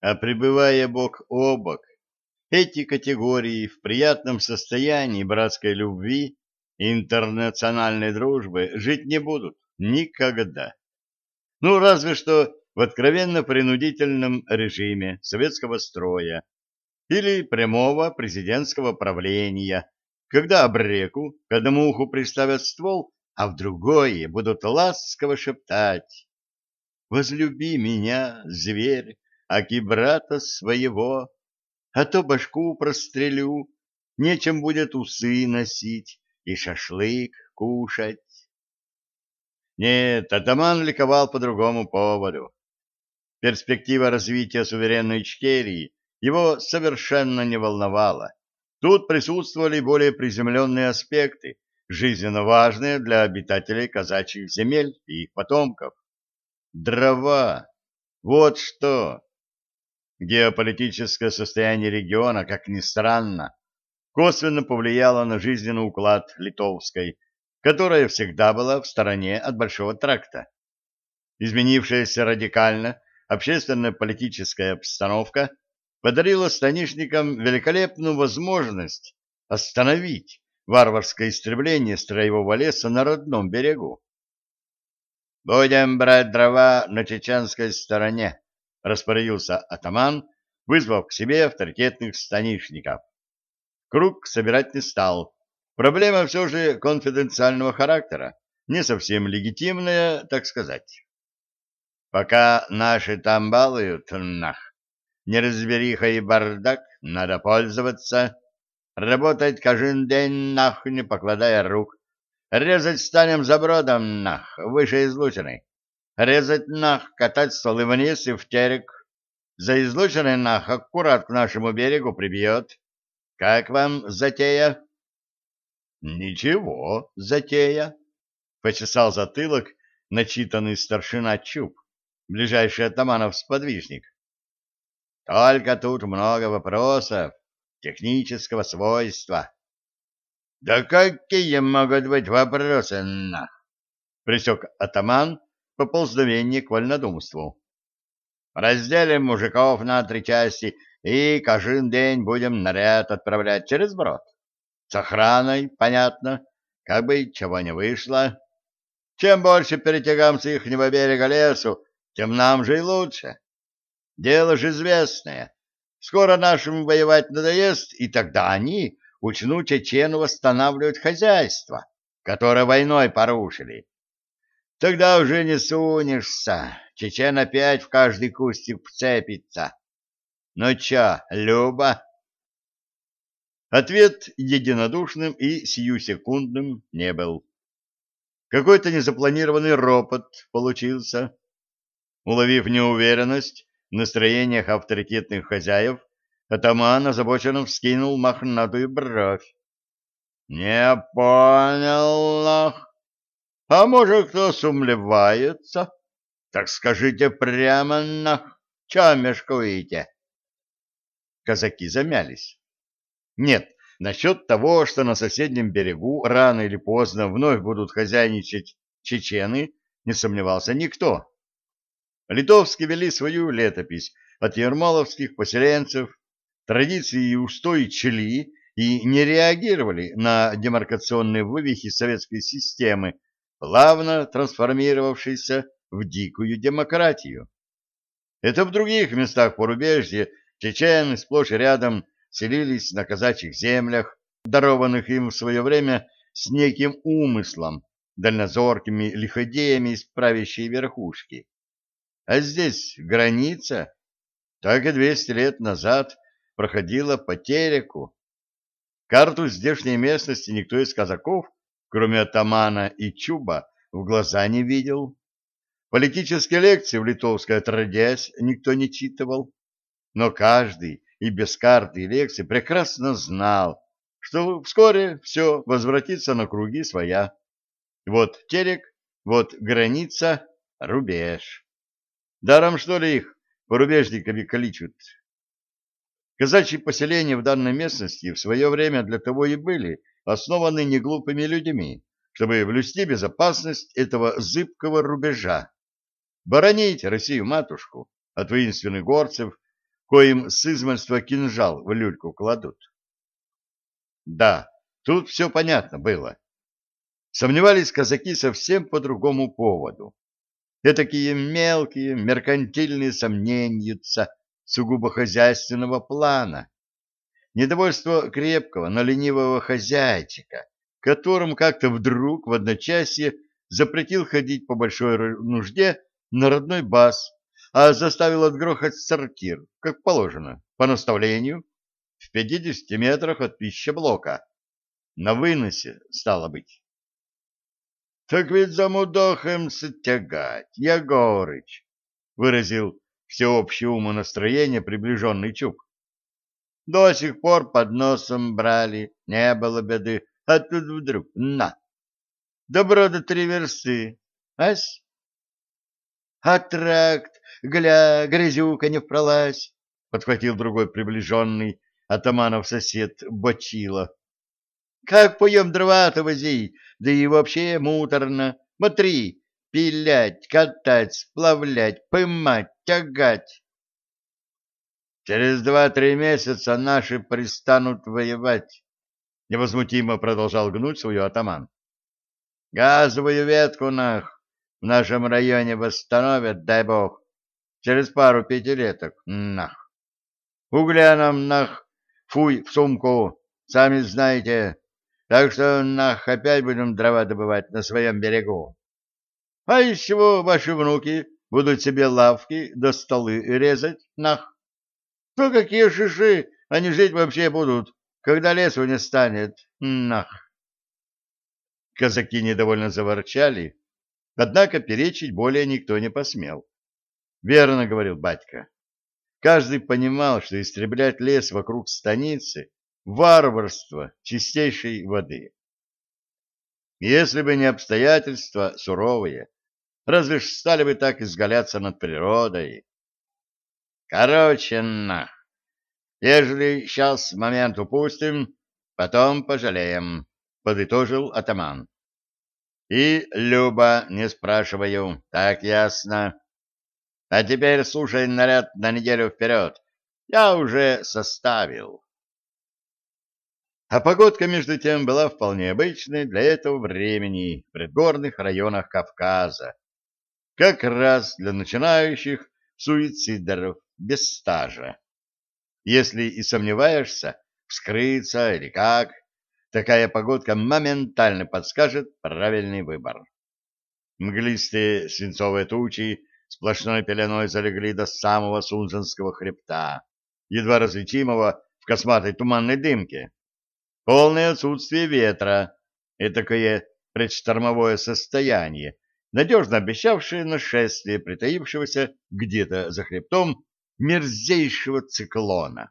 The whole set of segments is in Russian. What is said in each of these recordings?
А пребывая бок о бок, эти категории в приятном состоянии братской любви и интернациональной дружбы жить не будут никогда. Ну, разве что в откровенно-принудительном режиме советского строя или прямого президентского правления, когда обреку к одному уху приставят ствол, а в другое будут ласково шептать «Возлюби меня, зверь, аки брата своего, а то башку прострелю, нечем будет усы носить и шашлык кушать». Нет, атаман ликовал по другому поводу. Перспектива развития суверенной Ичкерии его совершенно не волновала. Тут присутствовали более приземленные аспекты, жизненно важные для обитателей казачьих земель и их потомков. Дрова. Вот что. Геополитическое состояние региона, как ни странно, косвенно повлияло на жизненный уклад Литовской, которая всегда была в стороне от Большого тракта. Изменившаяся радикально общественно-политическая обстановка подарила станишникам великолепную возможность остановить варварское истребление строевого леса на родном берегу. «Будем брать дрова на чеченской стороне», — распорядился атаман, вызвав к себе авторитетных станишников. Круг собирать не стал, Проблема все же конфиденциального характера, не совсем легитимная, так сказать. Пока наши там балуют, нах, неразбериха и бардак, надо пользоваться, работать каждый день, нах, не покладая рук, резать станем за бродом, нах, выше излученной, резать, нах, катать стволы вниз и в терек, за излученной, нах, аккурат к нашему берегу прибьет. Как вам затея? Ничего, затея, почесал затылок начитанный старшина Чуб, ближайший атаманов сподвижник. Только тут много вопросов технического свойства. Да какие могут быть вопросы, на? Присек атаман по ползновению к вольнодумству. Разделим мужиков на три части и каждый день будем наряд отправлять через брод. С охраной, понятно, как бы чего не вышло. Чем больше перетягам с ихнего берега лесу, тем нам же и лучше. Дело же известное. Скоро нашим воевать надоест, и тогда они учнут чечену восстанавливать хозяйство, которое войной порушили. Тогда уже не сунешься, чечен опять в каждый кустик вцепится. Ну чё, Люба? Ответ единодушным и сиюсекундным не был. Какой-то незапланированный ропот получился. Уловив неуверенность в настроениях авторитетных хозяев, атаман озабоченно вскинул мохнатую бровь. — Не понял, нах. А может, кто сумлевается? Так скажите прямо, нах, чё мешкуете? Казаки замялись. Нет, насчет того, что на соседнем берегу рано или поздно вновь будут хозяйничать чечены, не сомневался никто. Литовские вели свою летопись от ермоловских поселенцев, традиции и устои чели и не реагировали на демаркационные вывихи советской системы, плавно трансформировавшейся в дикую демократию. Это в других местах порубежья чечены сплошь и рядом селились на казачьих землях, дарованных им в свое время с неким умыслом, дальнозоркими лиходеями из правящей верхушки. А здесь граница, так и двести лет назад проходила по тереку. Карту здешней местности никто из казаков, кроме атамана и чуба, в глаза не видел. Политические лекции в литовской отродясь никто не читывал, но каждый и без карты и лекций прекрасно знал, что вскоре все возвратится на круги своя. Вот терек, вот граница, рубеж. Даром, что ли, их порубежниками каличут? Казачьи поселения в данной местности в свое время для того и были основаны неглупыми людьми, чтобы блюсти безопасность этого зыбкого рубежа, боронить Россию-матушку от воинственных горцев, коим с измольства кинжал в люльку кладут. Да, тут все понятно было. Сомневались казаки совсем по другому поводу. Этакие мелкие меркантильные сомненьица сугубо хозяйственного плана. Недовольство крепкого, но ленивого хозяйчика, которому как-то вдруг в одночасье запретил ходить по большой нужде на родной баз, а заставил отгрохать сортир, как положено, по наставлению, в 50 метрах от пищеблока. На выносе, стало быть. — Так ведь замудохаемся тягать, Егорыч, — выразил всеобщее умонастроение приближенный Чуб. — До сих пор под носом брали, не было беды, а тут вдруг на! Добро до три версты, ась? — А тракт, гля, грязюка не впролазь, — подхватил другой приближенный атаманов сосед Бочила. Как поем дрова-то возить, да и вообще муторно. Смотри, пилять, катать, сплавлять, пымать, тягать. Через два-три месяца наши пристанут воевать, — невозмутимо продолжал гнуть свою атаман. Газовую ветку нах в нашем районе восстановят, дай бог, через пару пятилеток, нах. Угля нам нах, фуй в сумку, сами знаете, так что нах опять будем дрова добывать на своем берегу. А из чего ваши внуки будут себе лавки до да столы резать, нах? Ну какие шиши, они жить вообще будут, когда лесу не станет, нах. Казаки недовольно заворчали, однако перечить более никто не посмел. Верно говорил батька. Каждый понимал, что истреблять лес вокруг станицы варварство чистейшей воды. Если бы не обстоятельства суровые, разве ж стали бы так изгаляться над природой? Короче, на, ежели сейчас момент упустим, потом пожалеем, — подытожил атаман. И, Люба, не спрашиваю, так ясно. А теперь слушай наряд на неделю вперед. Я уже составил. А погодка, между тем, была вполне обычной для этого времени в предгорных районах Кавказа. Как раз для начинающих суицидеров без стажа. Если и сомневаешься, вскрыться или как, такая погодка моментально подскажет правильный выбор. Мглистые свинцовые тучи сплошной пеленой залегли до самого Сунзанского хребта, едва различимого в косматой туманной дымке полное отсутствие ветра, этакое предштормовое состояние, надежно обещавшее нашествие притаившегося где-то за хребтом мерзейшего циклона.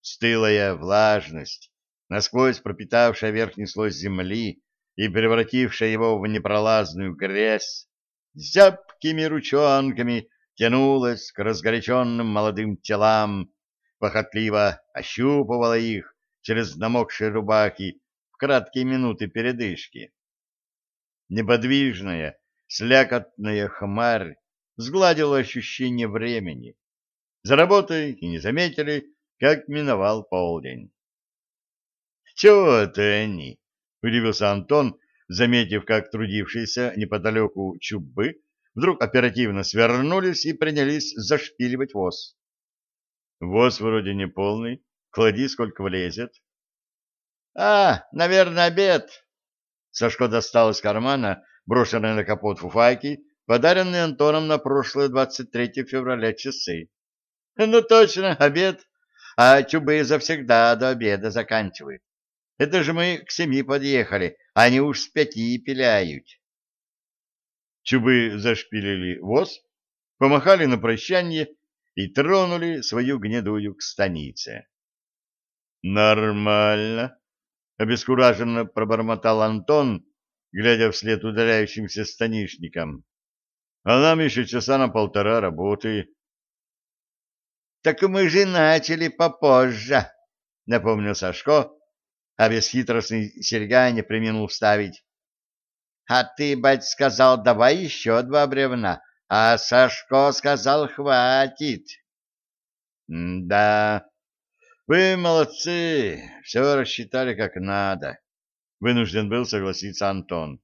Стылая влажность, насквозь пропитавшая верхний слой земли и превратившая его в непролазную грязь, зябкими ручонками тянулась к разгоряченным молодым телам, похотливо ощупывала их, через намокшие рубахи в краткие минуты передышки. Неподвижная, слякотная хмарь сгладила ощущение времени. За работой и не заметили, как миновал полдень. — Чего это они? — удивился Антон, заметив, как трудившиеся неподалеку чубы вдруг оперативно свернулись и принялись зашпиливать воз. — Воз вроде не полный, Клади, сколько влезет. — А, наверное, обед. Сашко достал из кармана брошенные на капот фуфайки, подаренные Антоном на прошлое 23 февраля часы. — Ну, точно, обед. А чубы завсегда до обеда заканчивают. Это же мы к семи подъехали, они уж с пяти пиляют. Чубы зашпилили воз, помахали на прощание и тронули свою гнедую к станице. Нормально, обескураженно пробормотал Антон, глядя вслед удаляющимся станишникам. А нам еще часа на полтора работы. Так мы же начали попозже, напомнил Сашко, а бесхитростный серьга не применил вставить. А ты, бать, сказал, давай еще два бревна, а Сашко сказал, хватит. Да, вы молодцы, все рассчитали как надо. Вынужден был согласиться Антон.